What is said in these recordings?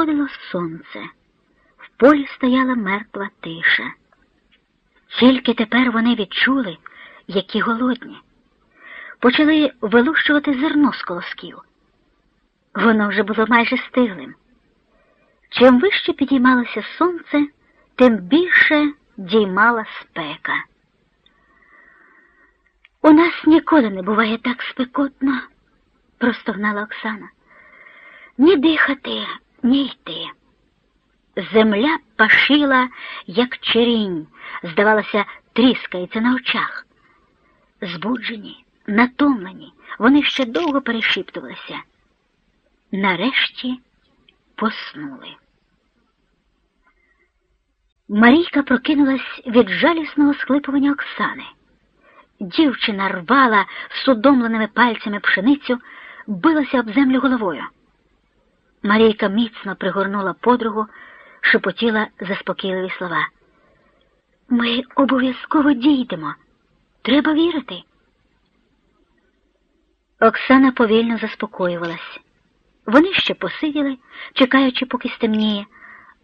Заходило сонце, в полі стояла мертва тиша. Тільки тепер вони відчули, які голодні. Почали вилущувати зерно з колосків. Воно вже було майже стиглим. Чим вище підіймалося сонце, тим більше діймала спека. У нас ніколи не буває так спекотно, простогнала Оксана. Ні дихати, ні йти. Земля пашила, як черінь, здавалося, тріскається на очах. Збуджені, натомлені, вони ще довго перешіптувалися. Нарешті поснули. Марійка прокинулась від жалісного схлипування Оксани. Дівчина рвала судомленими пальцями пшеницю, билася об землю головою. Марійка міцно пригорнула подругу, шепотіла заспокійливі слова. Ми обов'язково дійдемо. Треба вірити. Оксана повільно заспокоювалась. Вони ще посиділи, чекаючи, поки стемніє,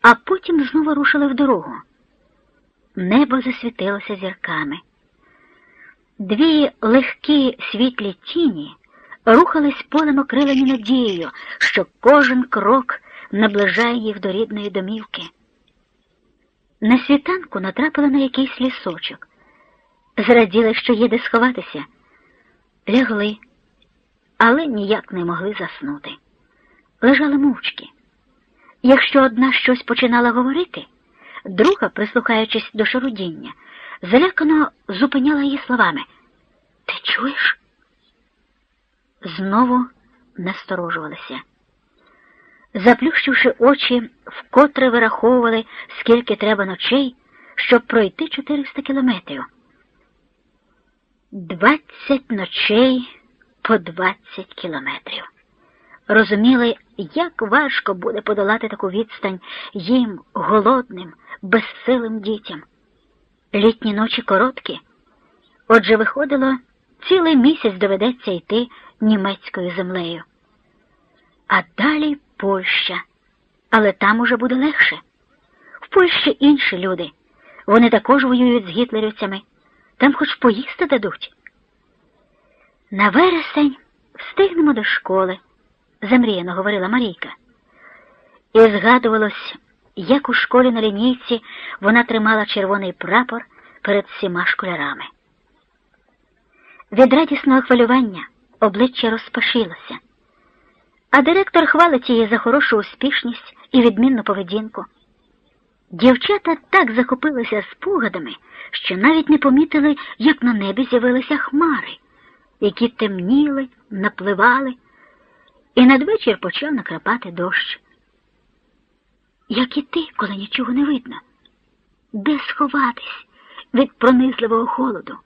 а потім знову рушили в дорогу. Небо засвітилося зірками. Дві легкі світлі тіні рухались полем окрилені надією, що кожен крок наближає їх до рідної домівки. На світанку натрапили на якийсь лісочок, зраділи, що є де сховатися, лягли, але ніяк не могли заснути. Лежали мовчки. Якщо одна щось починала говорити, друга, прислухаючись до шарудіння, залякано зупиняла її словами. Ти чуєш? Знову насторожувалися. Заплющивши очі, вкотре вираховували, скільки треба ночей, щоб пройти 400 кілометрів. Двадцять ночей по двадцять кілометрів. Розуміли, як важко буде подолати таку відстань їм, голодним, безсилим дітям. Літні ночі короткі, отже, виходило, цілий місяць доведеться йти німецькою землею. А далі Польща, але там уже буде легше. В Польщі інші люди. Вони також воюють з гітлерівцями, там хоч поїсти дадуть. На вересень встигнемо до школи, замріяно говорила Марійка. І згадувалось, як у школі на лінійці вона тримала червоний прапор перед всіма школярами. Від радісного хвилювання обличчя розпашилося, а директор хвалить її за хорошу успішність і відмінну поведінку. Дівчата так захопилися спогадами, що навіть не помітили, як на небі з'явилися хмари, які темніли, напливали, і надвечір почав накрапати дощ. Як іти, коли нічого не видно? Де сховатись від пронизливого холоду?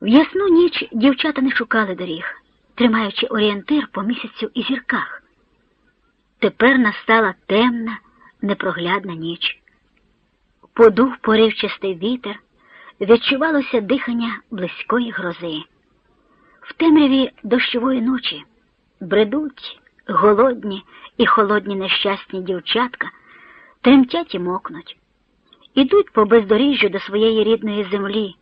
В ясну ніч дівчата не шукали доріг, тримаючи орієнтир по місяцю і зірках. Тепер настала темна, непроглядна ніч. Подув поривчастий вітер, відчувалося дихання близької грози. В темряві дощової ночі бредуть голодні і холодні нещасні дівчатка, тремтять і мокнуть, ідуть по бездоріжжю до своєї рідної землі.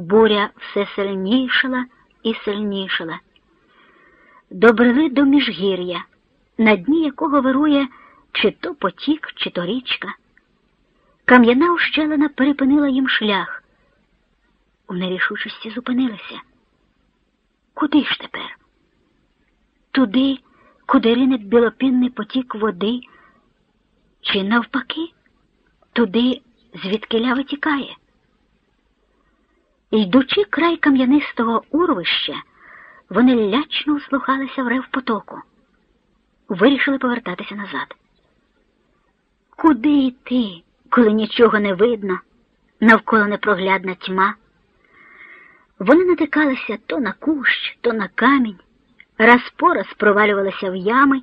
Буря все сильнішала і сильнішала. Добрели до міжгір'я, на дні якого вирує чи то потік, чи то річка. Кам'яна ущелина перепинила їм шлях. У нерішучості зупинилися. Куди ж тепер? Туди, куди рине білопінний потік води, чи навпаки, туди, звідки витікає. Йдучи край кам'янистого урвища, вони лячно услухалися в рев потоку, вирішили повертатися назад. Куди йти, коли нічого не видно, навколо непроглядна тьма? Вони натикалися то на кущ, то на камінь, раз по раз провалювалися в ями,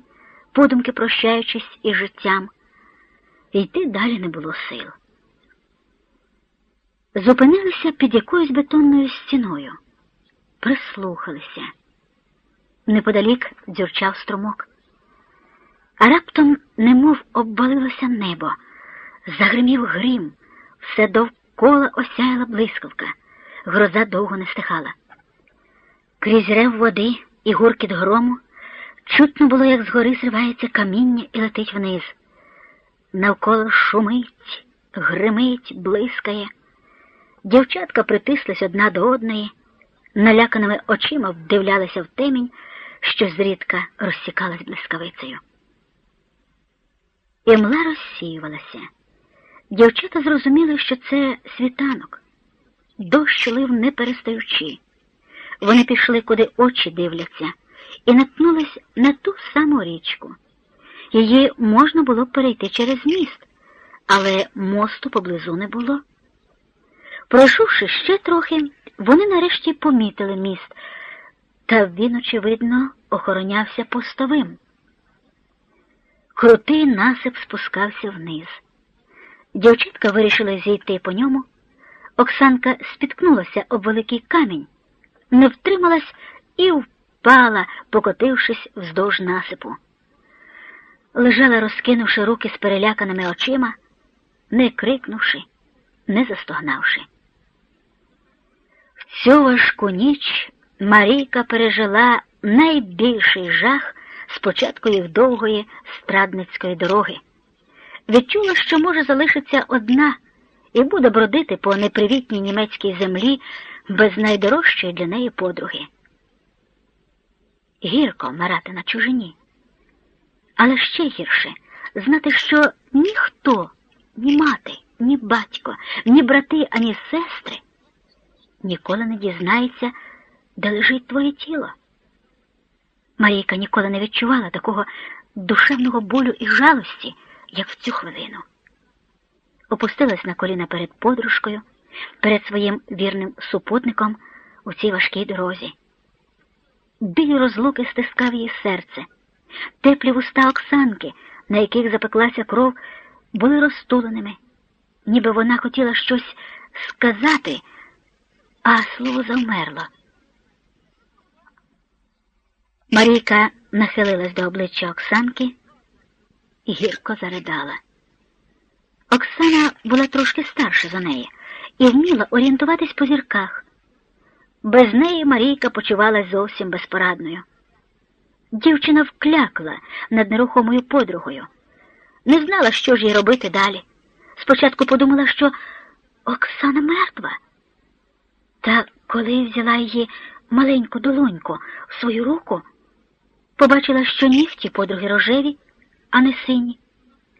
подумки прощаючись із життям. Йти далі не було сил. Зупинилися під якоюсь бетонною стіною, прислухалися. Неподалік дзюрчав струмок. А раптом немов обвалилося небо, загримів грім, все довкола осяяла блискавка, гроза довго не стихала. Крізь рев води і гуркіт грому чутно було, як згори зривається каміння і летить вниз. Навколо шумить, гримить, блискає. Дівчатка притислись одна до одної, наляканими очима вдивлялися в темінь, що зрідка розсікалась блискавицею. Імла розсіювалася. Дівчата зрозуміли, що це світанок. Дощ лив не перестаючи. Вони пішли, куди очі дивляться, і наткнулись на ту саму річку. Її можна було перейти через міст, але мосту поблизу не було. Пройшовши ще трохи, вони нарешті помітили міст, та він, очевидно, охоронявся постовим. Крутий насип спускався вниз. Дівчатка вирішила зійти по ньому. Оксанка спіткнулася об великий камінь, не втрималась і впала, покотившись вздовж насипу. Лежала, розкинувши руки з переляканими очима, не крикнувши, не застогнавши. Цю важку ніч Марійка пережила найбільший жах з початку їх довгої страдницької дороги. Відчула, що може залишитися одна і буде бродити по непривітній німецькій землі без найдорожчої для неї подруги. Гірко вмирати на чужині. Але ще гірше знати, що ніхто, ні мати, ні батько, ні брати, ані сестри ніколи не дізнається, де лежить твоє тіло. Марійка ніколи не відчувала такого душевного болю і жалості, як в цю хвилину. Опустилась на коліна перед подружкою, перед своїм вірним супутником у цій важкій дорозі. Біль розлуки стискав її серце, теплі вуста Оксанки, на яких запеклася кров, були розтуленими, ніби вона хотіла щось сказати, а слово завмерло. Марійка нахилилась до обличчя Оксанки і гірко заридала. Оксана була трошки старша за неї і вміла орієнтуватись по зірках. Без неї Марійка почувалась зовсім безпорадною. Дівчина вклякла над нерухомою подругою, не знала, що ж їй робити далі. Спочатку подумала, що Оксана мертва. Та коли взяла її маленьку долоньку в свою руку, побачила, що нігті подруги рожеві, а не сині.